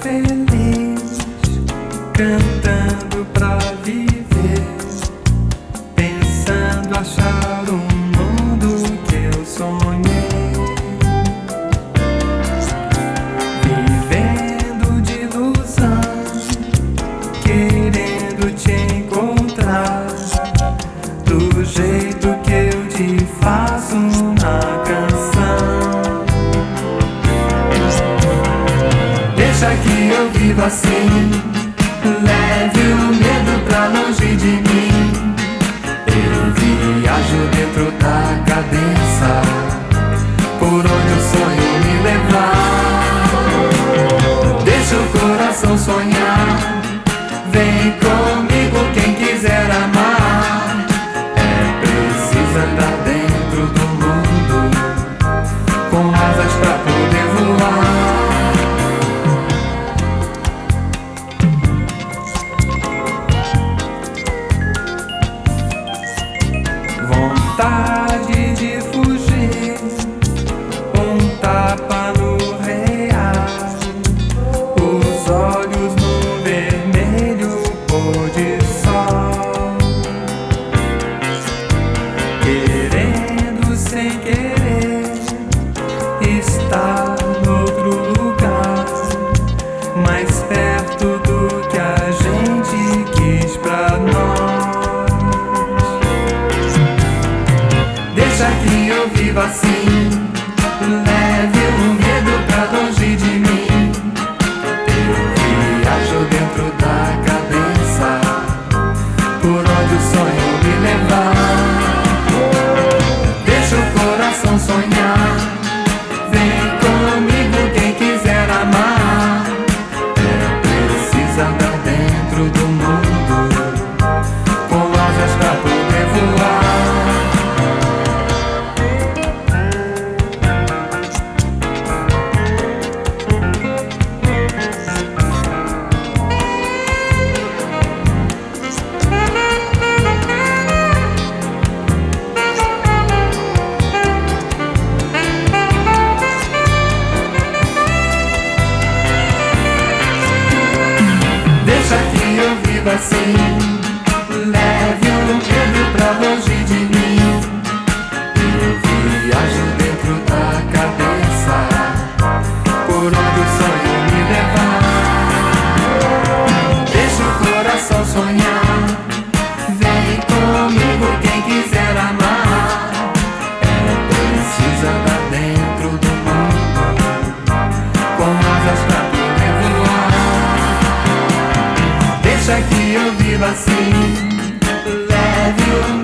feliz, cantando pra viver, pensando achar um. assim. Leve o medo pra longe de mim. Eu viajo dentro da cabeça, por onde o sonho me levar. Deixa o coração sonhar. Vem estar outro lugar, mais perto do que a gente quis pra nós. Deixa que eu viva assim. deixa que eu viva assim. é que eu vivo assim. Love you.